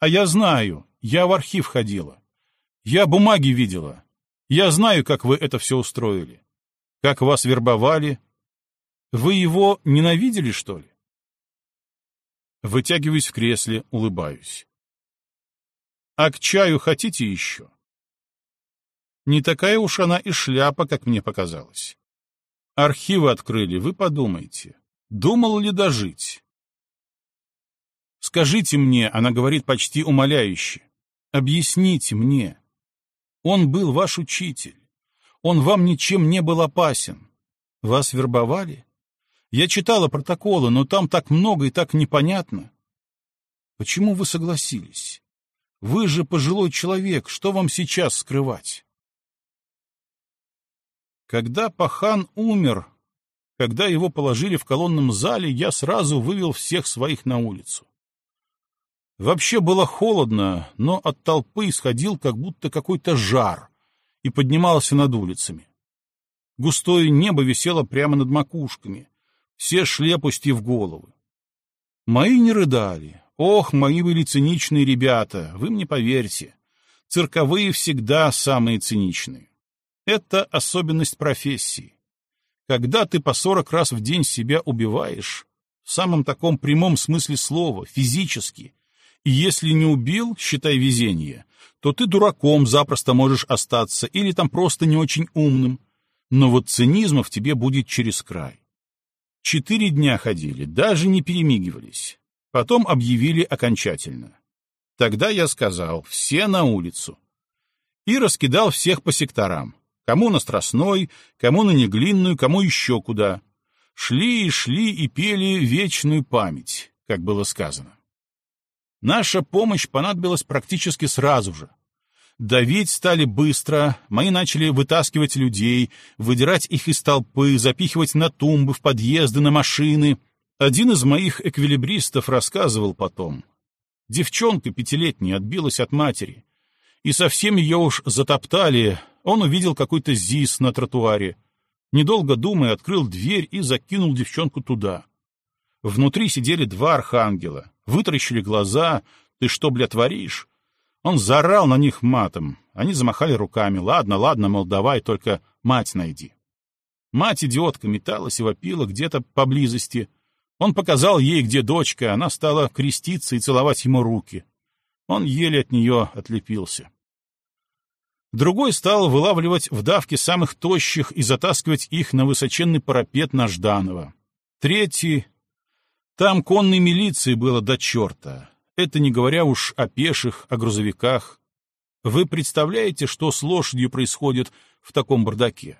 А я знаю, я в архив ходила. Я бумаги видела. Я знаю, как вы это все устроили. Как вас вербовали. Вы его ненавидели, что ли? Вытягиваюсь в кресле, улыбаюсь. А к чаю хотите еще? Не такая уж она и шляпа, как мне показалось. Архивы открыли, вы подумайте. Думал ли дожить? Скажите мне, она говорит почти умоляюще, объясните мне. Он был ваш учитель. Он вам ничем не был опасен. Вас вербовали? Я читала протоколы, но там так много и так непонятно. Почему вы согласились? Вы же пожилой человек, что вам сейчас скрывать? Когда Пахан умер, когда его положили в колонном зале, я сразу вывел всех своих на улицу. Вообще было холодно, но от толпы исходил как будто какой-то жар и поднимался над улицами. Густое небо висело прямо над макушками, все шли, опустив головы. Мои не рыдали. Ох, мои были циничные ребята, вы мне поверьте. Цирковые всегда самые циничные. Это особенность профессии. Когда ты по сорок раз в день себя убиваешь, в самом таком прямом смысле слова, физически, если не убил, считай везение, то ты дураком запросто можешь остаться или там просто не очень умным. Но вот цинизма в тебе будет через край. Четыре дня ходили, даже не перемигивались. Потом объявили окончательно. Тогда я сказал «все на улицу» и раскидал всех по секторам. Кому на Страстной, кому на Неглинную, кому еще куда. Шли и шли и пели вечную память, как было сказано. Наша помощь понадобилась практически сразу же. Давить стали быстро, мои начали вытаскивать людей, выдирать их из толпы, запихивать на тумбы, в подъезды, на машины. Один из моих эквилибристов рассказывал потом. Девчонка пятилетняя отбилась от матери. И совсем ее уж затоптали, он увидел какой-то ЗИС на тротуаре. Недолго думая, открыл дверь и закинул девчонку туда. Внутри сидели два архангела, вытаращили глаза. «Ты что, бля, творишь?» Он заорал на них матом. Они замахали руками. «Ладно, ладно, мол, давай, только мать найди». Мать идиотка металась и вопила где-то поблизости. Он показал ей, где дочка, она стала креститься и целовать ему руки. Он еле от нее отлепился. Другой стал вылавливать в самых тощих и затаскивать их на высоченный парапет на Жданова. Третий... Там конной милиции было до черта. Это не говоря уж о пеших, о грузовиках. Вы представляете, что с лошадью происходит в таком бардаке?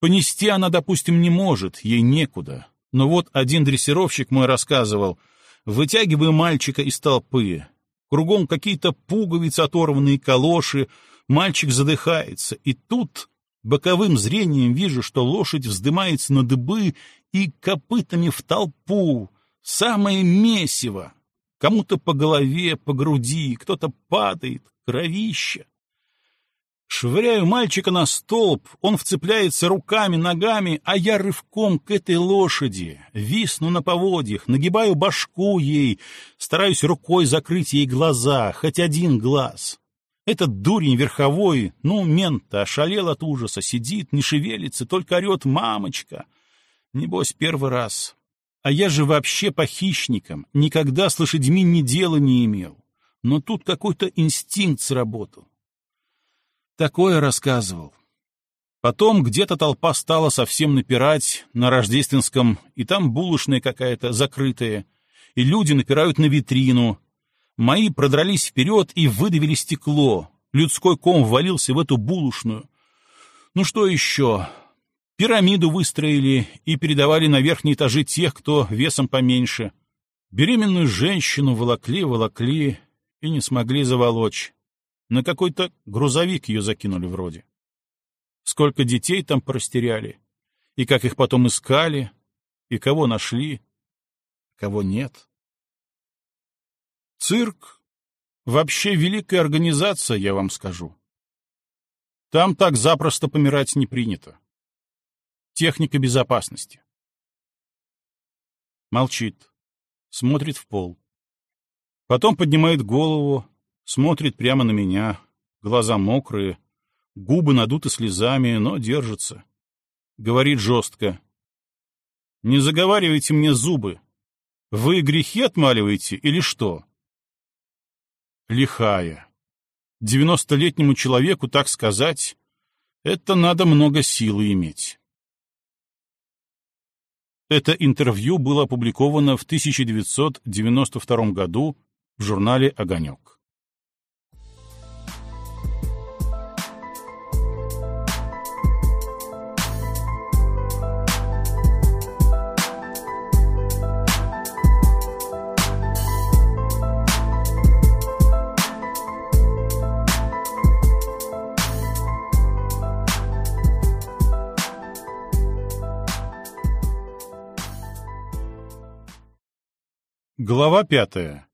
Понести она, допустим, не может, ей некуда. Но вот один дрессировщик мой рассказывал, вытягивая мальчика из толпы. Кругом какие-то пуговицы оторванные, калоши, мальчик задыхается. И тут боковым зрением вижу, что лошадь вздымается на дыбы и копытами в толпу. Самое месиво. Кому-то по голове, по груди, кто-то падает, кровища. Швыряю мальчика на столб, он вцепляется руками, ногами, а я рывком к этой лошади, висну на поводьях, нагибаю башку ей, стараюсь рукой закрыть ей глаза, хоть один глаз. Этот дурень верховой, ну, мент-то ошалел от ужаса, сидит, не шевелится, только орет «мамочка». Небось, первый раз. А я же вообще по хищникам, никогда с лошадьми ни дела не имел. Но тут какой-то инстинкт сработал. Такое рассказывал. Потом где-то толпа стала совсем напирать на рождественском, и там булочная какая-то закрытая, и люди напирают на витрину. Мои продрались вперед и выдавили стекло. Людской ком ввалился в эту булочную. Ну что еще? Пирамиду выстроили и передавали на верхние этажи тех, кто весом поменьше. Беременную женщину волокли, волокли и не смогли заволочь. На какой-то грузовик ее закинули вроде. Сколько детей там простеряли, и как их потом искали, и кого нашли, кого нет. Цирк — вообще великая организация, я вам скажу. Там так запросто помирать не принято. Техника безопасности. Молчит. Смотрит в пол. Потом поднимает голову, смотрит прямо на меня, глаза мокрые, губы надуты слезами, но держится. Говорит жестко. «Не заговаривайте мне зубы. Вы грехи отмаливаете или что?» Лихая. Девяностолетнему человеку так сказать, это надо много силы иметь. Это интервью было опубликовано в 1992 году в журнале «Огонек». Глава пятая.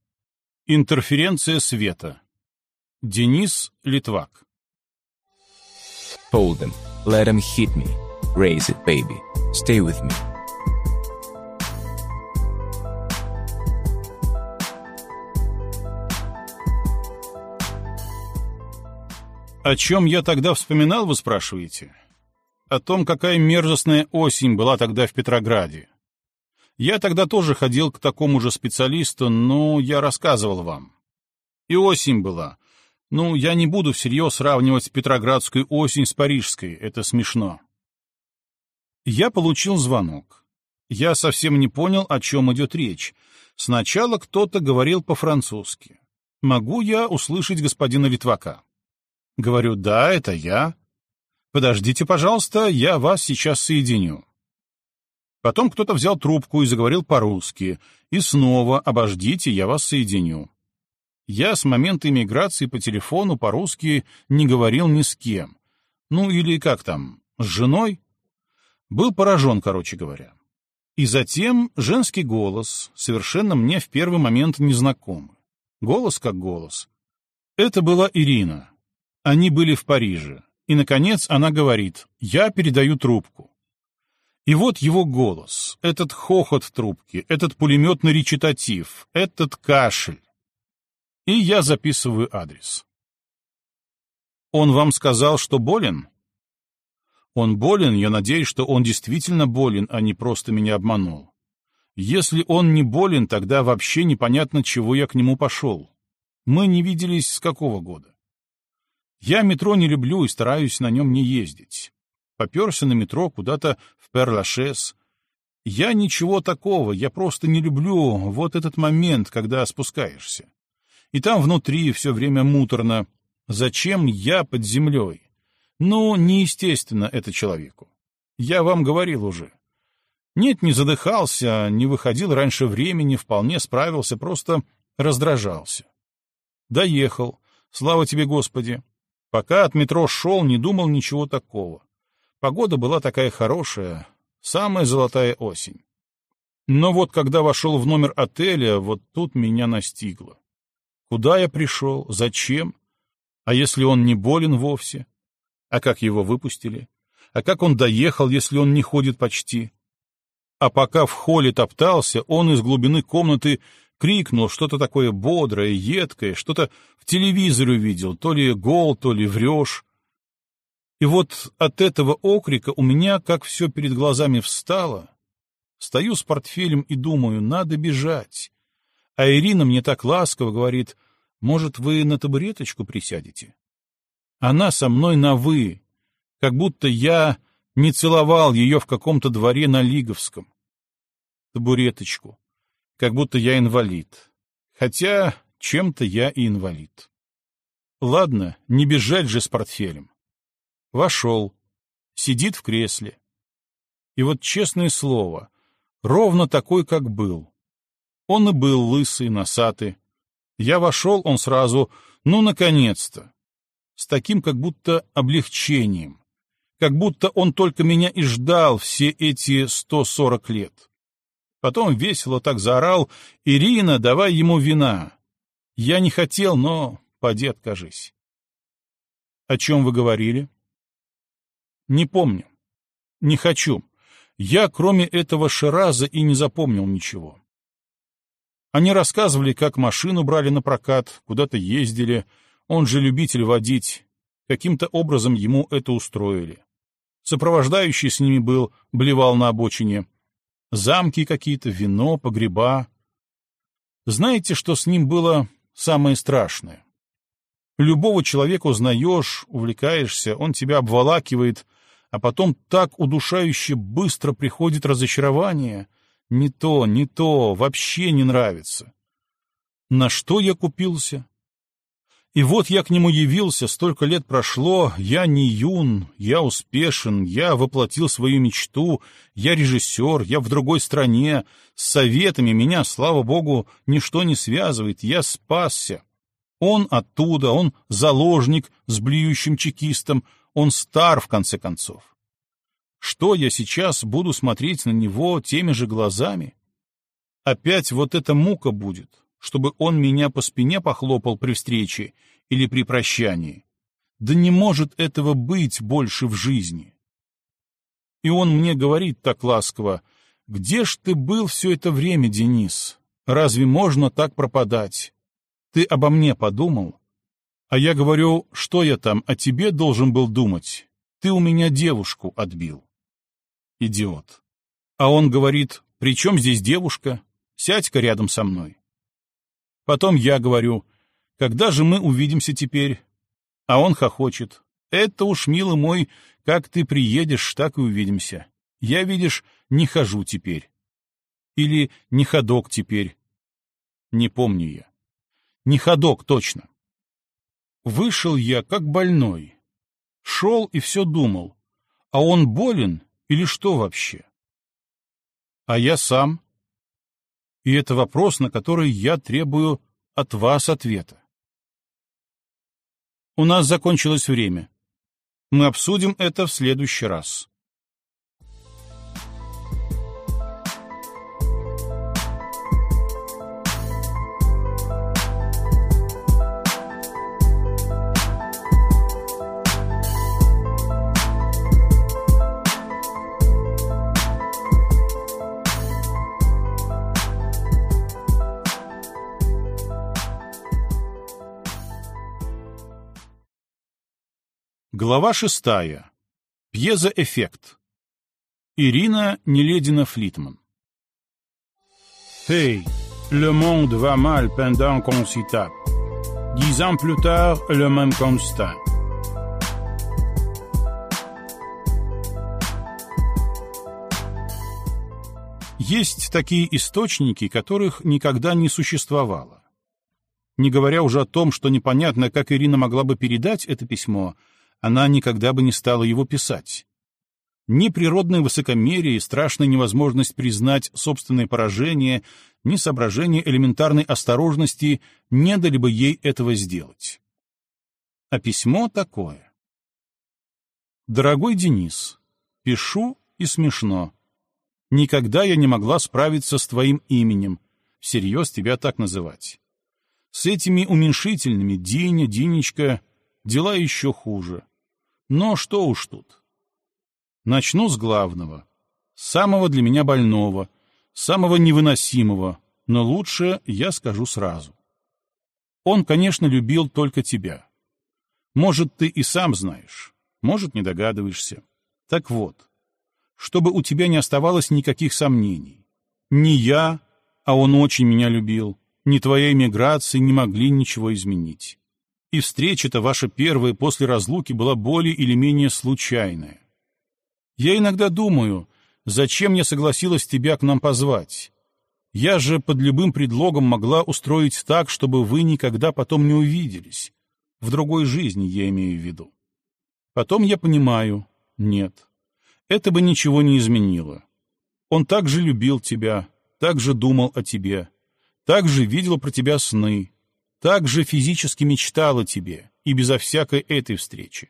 Интерференция света. Денис Литвак. Told them, let them hit me. Raise it, baby. Stay with me. О чем я тогда вспоминал, вы спрашиваете? О том, какая мерзостная осень была тогда в Петрограде я тогда тоже ходил к такому же специалисту, но я рассказывал вам. И осень была. Ну, я не буду всерьез сравнивать петроградскую осень с парижской, это смешно. Я получил звонок. Я совсем не понял, о чем идет речь. Сначала кто-то говорил по-французски. Могу я услышать господина Литвака? Говорю, да, это я. Подождите, пожалуйста, я вас сейчас соединю. Потом кто-то взял трубку и заговорил по-русски. И снова «обождите, я вас соединю». Я с момента иммиграции по телефону по-русски не говорил ни с кем. Ну или как там, с женой? Был поражен, короче говоря. И затем женский голос, совершенно мне в первый момент незнакомый. Голос как голос. Это была Ирина. Они были в Париже. И, наконец, она говорит, я передаю трубку. И вот его голос, этот хохот в трубке, этот пулеметный речитатив, этот кашель. И я записываю адрес. Он вам сказал, что болен? Он болен, я надеюсь, что он действительно болен, а не просто меня обманул. Если он не болен, тогда вообще непонятно, чего я к нему пошел. Мы не виделись с какого года. Я метро не люблю и стараюсь на нем не ездить поперся на метро куда-то в Перлашес. Я ничего такого, я просто не люблю вот этот момент, когда спускаешься. И там внутри все время муторно. Зачем я под землей? Ну, неестественно это человеку. Я вам говорил уже. Нет, не задыхался, не выходил раньше времени, вполне справился, просто раздражался. Доехал, слава тебе, Господи. Пока от метро шел, не думал ничего такого. Погода была такая хорошая, самая золотая осень. Но вот когда вошел в номер отеля, вот тут меня настигло. Куда я пришел? Зачем? А если он не болен вовсе? А как его выпустили? А как он доехал, если он не ходит почти? А пока в холле топтался, он из глубины комнаты крикнул что-то такое бодрое, едкое, что-то в телевизоре увидел, то ли гол, то ли врешь. И вот от этого окрика у меня как все перед глазами встало. Стою с портфелем и думаю, надо бежать. А Ирина мне так ласково говорит, может, вы на табуреточку присядете? Она со мной на «вы», как будто я не целовал ее в каком-то дворе на Лиговском. Табуреточку, как будто я инвалид. Хотя чем-то я и инвалид. Ладно, не бежать же с портфелем. Вошел. Сидит в кресле. И вот честное слово, ровно такой, как был. Он и был лысый, носатый. Я вошел, он сразу, ну, наконец-то. С таким как будто облегчением. Как будто он только меня и ждал все эти сто сорок лет. Потом весело так заорал, «Ирина, давай ему вина!» Я не хотел, но поди откажись. О чем вы говорили? Не помню. Не хочу. Я, кроме этого Шираза, и не запомнил ничего. Они рассказывали, как машину брали на прокат, куда-то ездили. Он же любитель водить. Каким-то образом ему это устроили. Сопровождающий с ними был, блевал на обочине. Замки какие-то, вино, погреба. Знаете, что с ним было самое страшное? Любого человека узнаешь, увлекаешься, он тебя обволакивает, а потом так удушающе быстро приходит разочарование — не то, не то, вообще не нравится. На что я купился? И вот я к нему явился, столько лет прошло, я не юн, я успешен, я воплотил свою мечту, я режиссер, я в другой стране, с советами меня, слава богу, ничто не связывает, я спасся. Он оттуда, он заложник с блюющим чекистом, он стар, в конце концов. Что я сейчас буду смотреть на него теми же глазами? Опять вот эта мука будет, чтобы он меня по спине похлопал при встрече или при прощании. Да не может этого быть больше в жизни. И он мне говорит так ласково, «Где ж ты был все это время, Денис? Разве можно так пропадать? Ты обо мне подумал?» А я говорю, что я там о тебе должен был думать? Ты у меня девушку отбил. Идиот. А он говорит, при чем здесь девушка? Сядь-ка рядом со мной. Потом я говорю, когда же мы увидимся теперь? А он хохочет. Это уж, милый мой, как ты приедешь, так и увидимся. Я, видишь, не хожу теперь. Или не ходок теперь. Не помню я. Не ходок, точно. Вышел я как больной. Шел и все думал. А он болен или что вообще? А я сам? И это вопрос, на который я требую от вас ответа. У нас закончилось время. Мы обсудим это в следующий раз. Глава шестая. Пьезоэффект. Ирина Неледина Флитман. Hey, le monde va mal pendant qu'on s'y tape. Dix ans plus tard, le même constat. Есть такие источники, которых никогда не существовало. Не говоря уже о том, что непонятно, как Ирина могла бы передать это письмо — она никогда бы не стала его писать. Ни природное высокомерие и страшная невозможность признать собственное поражение, ни соображение элементарной осторожности не дали бы ей этого сделать. А письмо такое. «Дорогой Денис, пишу и смешно. Никогда я не могла справиться с твоим именем, всерьез тебя так называть. С этими уменьшительными Диня, Динечка дела еще хуже. Но что уж тут. Начну с главного. Самого для меня больного, самого невыносимого, но лучше я скажу сразу. Он, конечно, любил только тебя. Может, ты и сам знаешь, может, не догадываешься. Так вот, чтобы у тебя не оставалось никаких сомнений. Ни я, а он очень меня любил, ни твоя эмиграция не могли ничего изменить и встреча-то ваша первая после разлуки была более или менее случайная. Я иногда думаю, зачем я согласилась тебя к нам позвать? Я же под любым предлогом могла устроить так, чтобы вы никогда потом не увиделись. В другой жизни я имею в виду. Потом я понимаю, нет, это бы ничего не изменило. Он также любил тебя, также думал о тебе, также видел про тебя сны, так же физически мечтала тебе, и безо всякой этой встречи.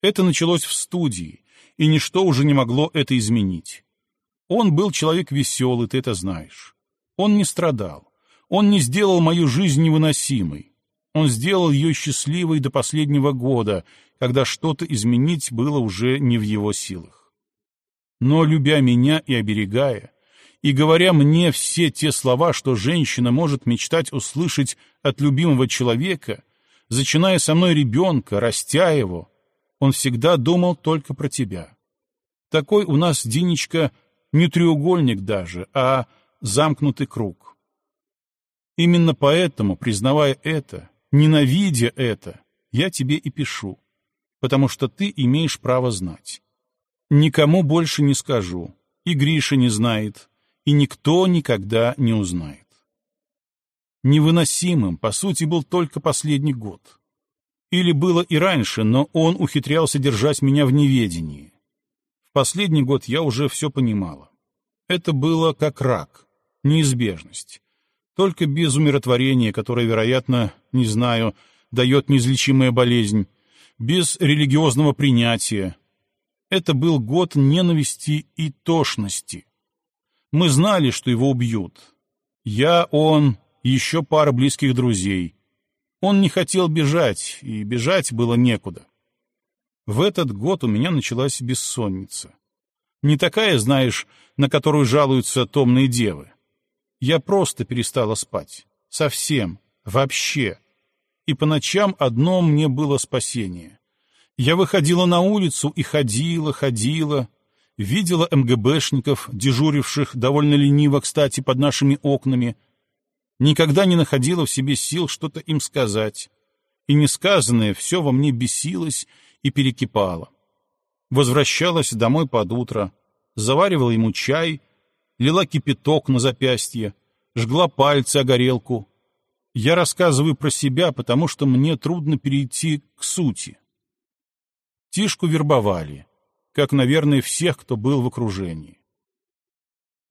Это началось в студии, и ничто уже не могло это изменить. Он был человек веселый, ты это знаешь. Он не страдал. Он не сделал мою жизнь невыносимой. Он сделал ее счастливой до последнего года, когда что-то изменить было уже не в его силах. Но, любя меня и оберегая, и говоря мне все те слова, что женщина может мечтать услышать от любимого человека, зачиная со мной ребенка, растя его, он всегда думал только про тебя. Такой у нас, Динечка, не треугольник даже, а замкнутый круг. Именно поэтому, признавая это, ненавидя это, я тебе и пишу, потому что ты имеешь право знать. Никому больше не скажу, и Гриша не знает, и никто никогда не узнает. Невыносимым, по сути, был только последний год. Или было и раньше, но он ухитрялся держать меня в неведении. В последний год я уже все понимала. Это было как рак, неизбежность. Только без умиротворения, которое, вероятно, не знаю, дает неизлечимая болезнь, без религиозного принятия. Это был год ненависти и тошности. Мы знали, что его убьют. Я, он, еще пара близких друзей. Он не хотел бежать, и бежать было некуда. В этот год у меня началась бессонница. Не такая, знаешь, на которую жалуются томные девы. Я просто перестала спать. Совсем. Вообще. И по ночам одно мне было спасение. Я выходила на улицу и ходила, ходила, видела МГБшников, дежуривших довольно лениво, кстати, под нашими окнами, никогда не находила в себе сил что-то им сказать, и несказанное все во мне бесилось и перекипало. Возвращалась домой под утро, заваривала ему чай, лила кипяток на запястье, жгла пальцы о горелку. Я рассказываю про себя, потому что мне трудно перейти к сути. Тишку вербовали, как, наверное, всех, кто был в окружении.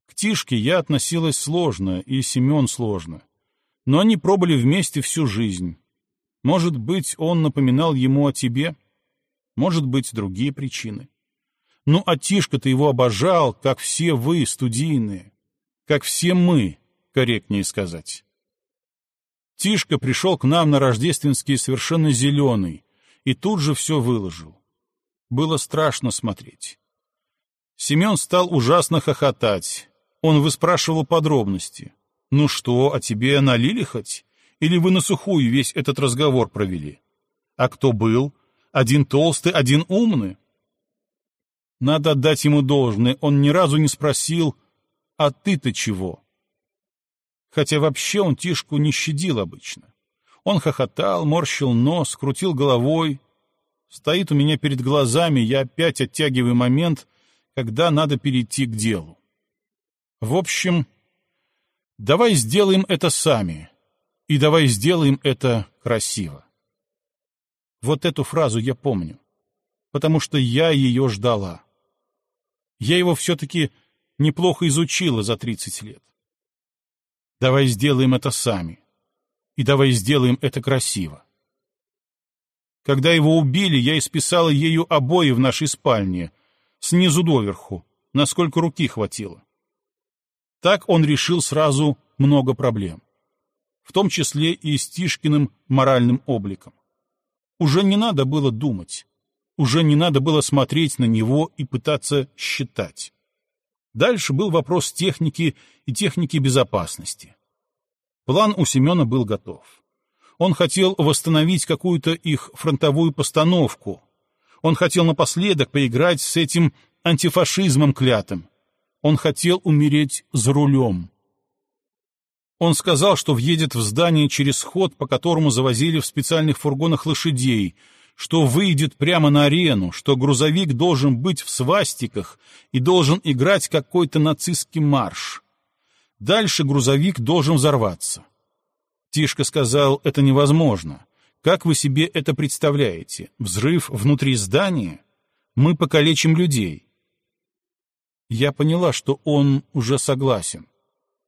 К Тишке я относилась сложно, и Семен сложно. Но они пробыли вместе всю жизнь. Может быть, он напоминал ему о тебе? Может быть, другие причины. Ну, а Тишка-то его обожал, как все вы, студийные. Как все мы, корректнее сказать. Тишка пришел к нам на рождественский совершенно зеленый и тут же все выложил. Было страшно смотреть. Семен стал ужасно хохотать. Он выспрашивал подробности. «Ну что, а тебе налили хоть? Или вы на сухую весь этот разговор провели? А кто был? Один толстый, один умный?» Надо отдать ему должное, он ни разу не спросил, «А ты-то чего?» Хотя вообще он Тишку не щадил обычно. Он хохотал, морщил нос, крутил головой, Стоит у меня перед глазами, я опять оттягиваю момент, когда надо перейти к делу. В общем, давай сделаем это сами, и давай сделаем это красиво. Вот эту фразу я помню, потому что я ее ждала. Я его все-таки неплохо изучила за 30 лет. Давай сделаем это сами, и давай сделаем это красиво. Когда его убили, я исписала ею обои в нашей спальне, снизу доверху, насколько руки хватило. Так он решил сразу много проблем, в том числе и с Тишкиным моральным обликом. Уже не надо было думать, уже не надо было смотреть на него и пытаться считать. Дальше был вопрос техники и техники безопасности. План у Семена был готов. Он хотел восстановить какую-то их фронтовую постановку. Он хотел напоследок поиграть с этим антифашизмом клятым. Он хотел умереть за рулем. Он сказал, что въедет в здание через ход, по которому завозили в специальных фургонах лошадей, что выйдет прямо на арену, что грузовик должен быть в свастиках и должен играть какой-то нацистский марш. Дальше грузовик должен взорваться. Тишка сказал, это невозможно. Как вы себе это представляете? Взрыв внутри здания? Мы покалечим людей. Я поняла, что он уже согласен.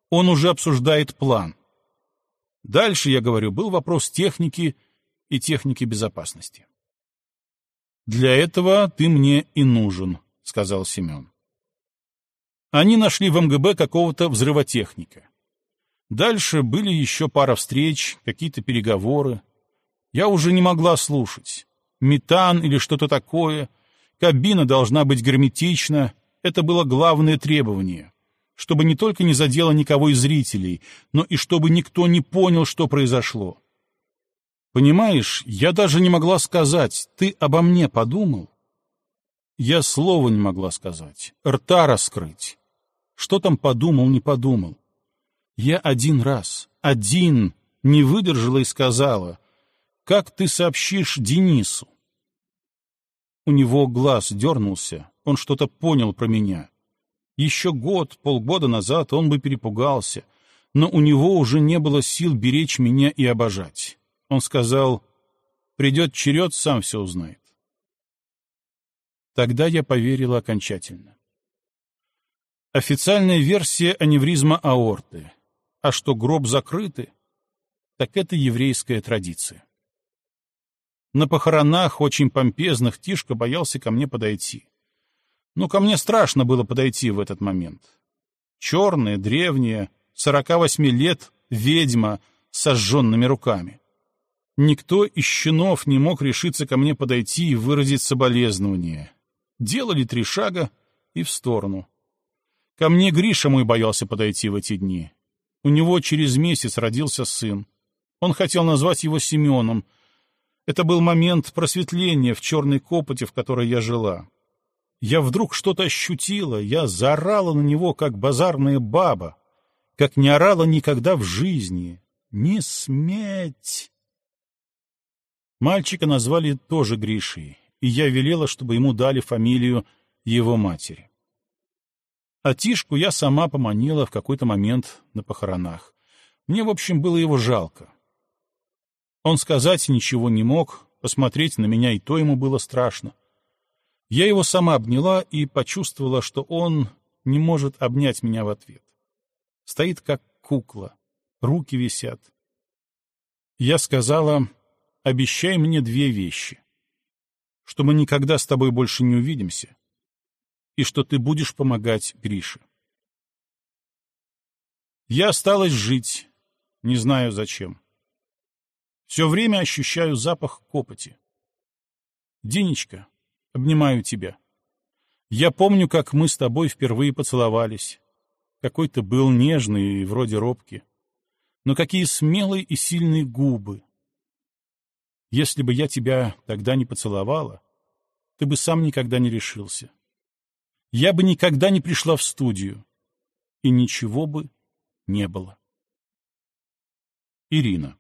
Он уже обсуждает план. Дальше, я говорю, был вопрос техники и техники безопасности. «Для этого ты мне и нужен», — сказал Семен. Они нашли в МГБ какого-то взрывотехника. Дальше были еще пара встреч, какие-то переговоры. Я уже не могла слушать. Метан или что-то такое. Кабина должна быть герметична. Это было главное требование. чтобы не только не задело никого из зрителей, но и чтобы никто не понял, что произошло. Понимаешь, я даже не могла сказать, ты обо мне подумал? Я слова не могла сказать, рта раскрыть. Что там подумал, не подумал. Я один раз, один, не выдержала и сказала, как ты сообщишь Денису? У него глаз дернулся, он что-то понял про меня. Еще год, полгода назад он бы перепугался, но у него уже не было сил беречь меня и обожать. Он сказал, придет черед, сам все узнает. Тогда я поверила окончательно. Официальная версия аневризма аорты. А что гроб закрытый, так это еврейская традиция. На похоронах, очень помпезных, Тишка боялся ко мне подойти. Ну, ко мне страшно было подойти в этот момент. Черная, древняя, сорока восьми лет, ведьма с сожженными руками. Никто из щенов не мог решиться ко мне подойти и выразить соболезнование. Делали три шага и в сторону. Ко мне Гриша мой боялся подойти в эти дни. У него через месяц родился сын. Он хотел назвать его Семеном. Это был момент просветления в черной копоте, в которой я жила. Я вдруг что-то ощутила, я заорала на него, как базарная баба, как не орала никогда в жизни. «Не сметь!» Мальчика назвали тоже Гришей, и я велела, чтобы ему дали фамилию его матери. А Тишку я сама поманила в какой-то момент на похоронах. Мне, в общем, было его жалко. Он сказать ничего не мог, посмотреть на меня и то ему было страшно. Я его сама обняла и почувствовала, что он не может обнять меня в ответ. Стоит как кукла, руки висят. Я сказала, обещай мне две вещи. Что мы никогда с тобой больше не увидимся, и что ты будешь помогать Грише. Я осталась жить, не знаю зачем. Все время ощущаю запах копоти. Динечка, обнимаю тебя. Я помню, как мы с тобой впервые поцеловались. Какой ты был нежный и вроде робкий. Но какие смелые и сильные губы, если бы я тебя тогда не поцеловала, ты бы сам никогда не решился. Я бы никогда не пришла в студию, и ничего бы не было. Ирина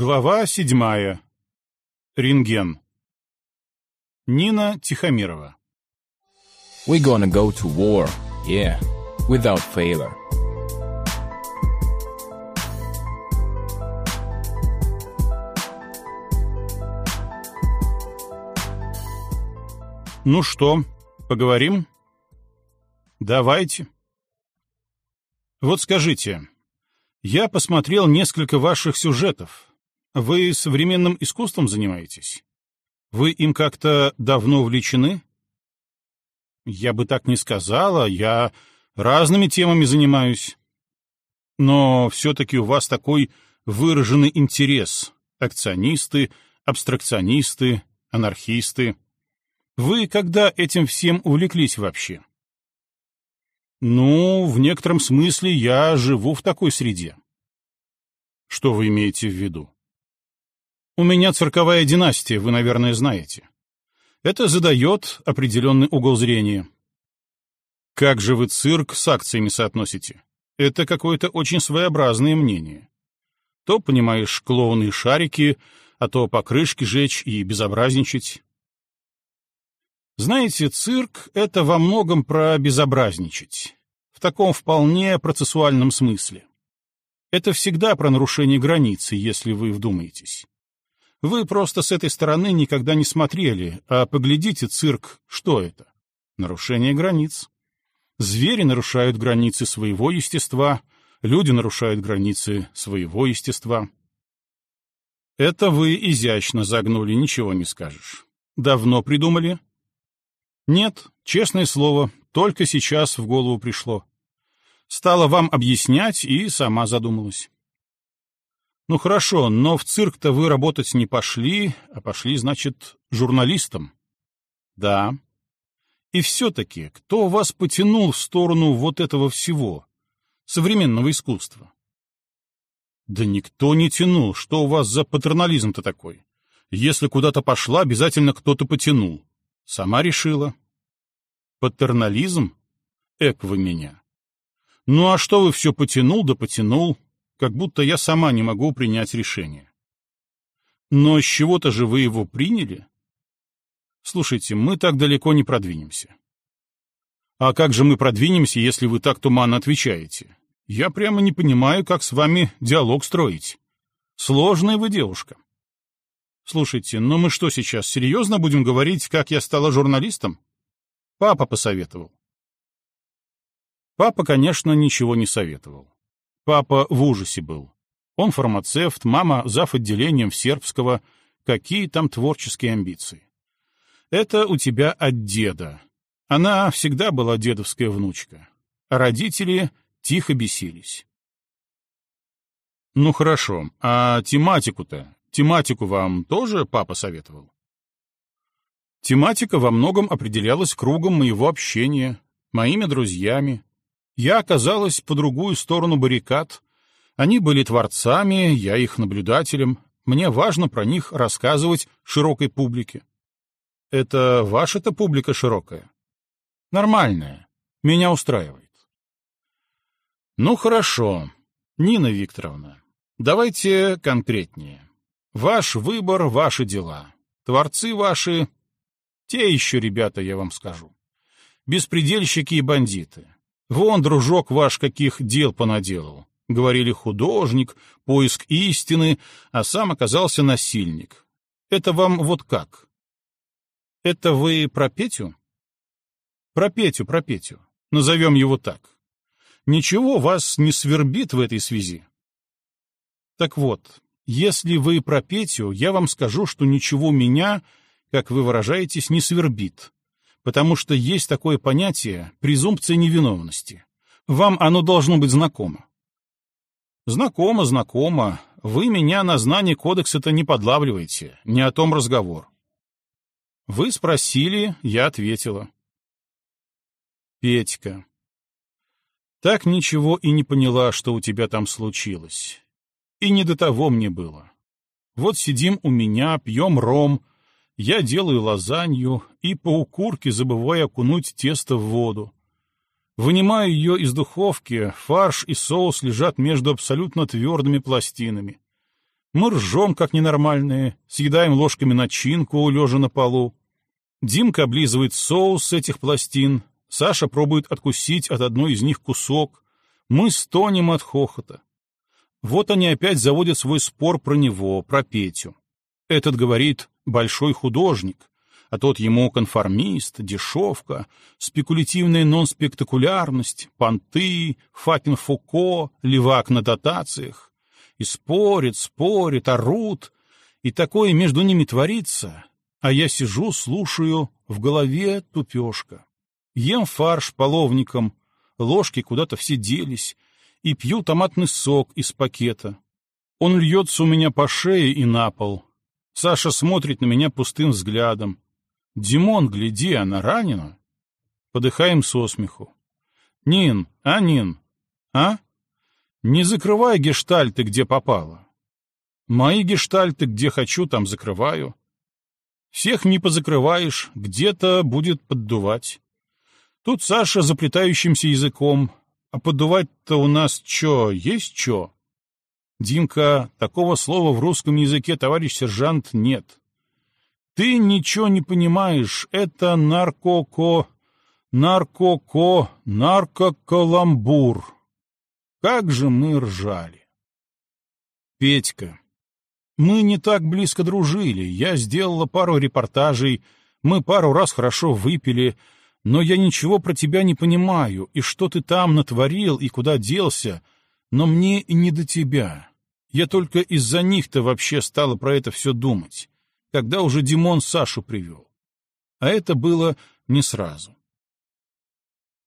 Глава седьмая. Рентген. Нина Тихомирова. We're gonna go to war, yeah, without failure. Ну что, поговорим? Давайте. Вот скажите, я посмотрел несколько ваших сюжетов. Вы современным искусством занимаетесь? Вы им как-то давно увлечены? Я бы так не сказала, я разными темами занимаюсь. Но все-таки у вас такой выраженный интерес. Акционисты, абстракционисты, анархисты. Вы когда этим всем увлеклись вообще? Ну, в некотором смысле я живу в такой среде. Что вы имеете в виду? У меня цирковая династия, вы, наверное, знаете. Это задает определенный угол зрения. Как же вы цирк с акциями соотносите? Это какое-то очень своеобразное мнение. То, понимаешь, клоуны и шарики, а то покрышки жечь и безобразничать. Знаете, цирк — это во многом про безобразничать. В таком вполне процессуальном смысле. Это всегда про нарушение границы, если вы вдумаетесь. Вы просто с этой стороны никогда не смотрели, а поглядите цирк, что это? Нарушение границ. Звери нарушают границы своего естества, люди нарушают границы своего естества. Это вы изящно загнули, ничего не скажешь. Давно придумали? Нет, честное слово, только сейчас в голову пришло. Стала вам объяснять и сама задумалась. Ну хорошо, но в цирк-то вы работать не пошли, а пошли, значит, журналистом. Да. И все-таки, кто вас потянул в сторону вот этого всего, современного искусства? Да никто не тянул. Что у вас за патернализм-то такой? Если куда-то пошла, обязательно кто-то потянул. Сама решила. Патернализм? Эк вы меня. Ну а что вы все потянул да потянул, как будто я сама не могу принять решение. Но с чего-то же вы его приняли? Слушайте, мы так далеко не продвинемся. А как же мы продвинемся, если вы так туманно отвечаете? Я прямо не понимаю, как с вами диалог строить. Сложная вы девушка. Слушайте, но мы что сейчас, серьезно будем говорить, как я стала журналистом? Папа посоветовал. Папа, конечно, ничего не советовал. Папа в ужасе был. Он фармацевт, мама зав. отделением в Сербского. Какие там творческие амбиции? Это у тебя от деда. Она всегда была дедовская внучка. Родители тихо бесились. Ну хорошо, а тематику-то? Тематику вам тоже папа советовал? Тематика во многом определялась кругом моего общения, моими друзьями, я оказалась по другую сторону баррикад. Они были творцами, я их наблюдателем. Мне важно про них рассказывать широкой публике. Это ваша-то публика широкая? Нормальная. Меня устраивает. Ну, хорошо. Нина Викторовна, давайте конкретнее. Ваш выбор, ваши дела. Творцы ваши... Те еще ребята, я вам скажу. Беспредельщики и бандиты. Вон, дружок ваш, каких дел понаделал. Говорили художник, поиск истины, а сам оказался насильник. Это вам вот как? Это вы про Петю? Про Петю, про Петю. Назовем его так. Ничего вас не свербит в этой связи. Так вот, если вы про Петю, я вам скажу, что ничего меня, как вы выражаетесь, не свербит потому что есть такое понятие презумпция невиновности. Вам оно должно быть знакомо. Знакомо, знакомо. Вы меня на знание кодекса-то не подлавливаете, не о том разговор. Вы спросили, я ответила. Петька. Так ничего и не поняла, что у тебя там случилось. И не до того мне было. Вот сидим у меня, пьем ром, я делаю лазанью и по укурке забываю окунуть тесто в воду. Вынимаю ее из духовки, фарш и соус лежат между абсолютно твердыми пластинами. Мы ржем, как ненормальные, съедаем ложками начинку, лежа на полу. Димка облизывает соус с этих пластин, Саша пробует откусить от одной из них кусок. Мы стонем от хохота. Вот они опять заводят свой спор про него, про Петю. Этот говорит, большой художник, а тот ему конформист, дешевка, спекулятивная нонспектакулярность, понты, Факин Фуко, левак на дотациях. И спорят, спорят, орут, и такое между ними творится, а я сижу, слушаю, в голове тупешка. Ем фарш половником, ложки куда-то все делись, и пью томатный сок из пакета. Он льется у меня по шее и на пол, Саша смотрит на меня пустым взглядом. «Димон, гляди, она ранена?» Подыхаем со смеху. «Нин, а, Нин? А? Не закрывай гештальты, где попало. Мои гештальты, где хочу, там закрываю. Всех не позакрываешь, где-то будет поддувать. Тут Саша заплетающимся языком. А поддувать-то у нас чё, есть чё?» Димка, такого слова в русском языке, товарищ сержант, нет. Ты ничего не понимаешь, это наркоко, наркоко, наркокаламбур. Как же мы ржали. Петька, мы не так близко дружили, я сделала пару репортажей, мы пару раз хорошо выпили, но я ничего про тебя не понимаю, и что ты там натворил, и куда делся — Но мне не до тебя. Я только из-за них-то вообще стала про это все думать, когда уже Димон Сашу привел. А это было не сразу.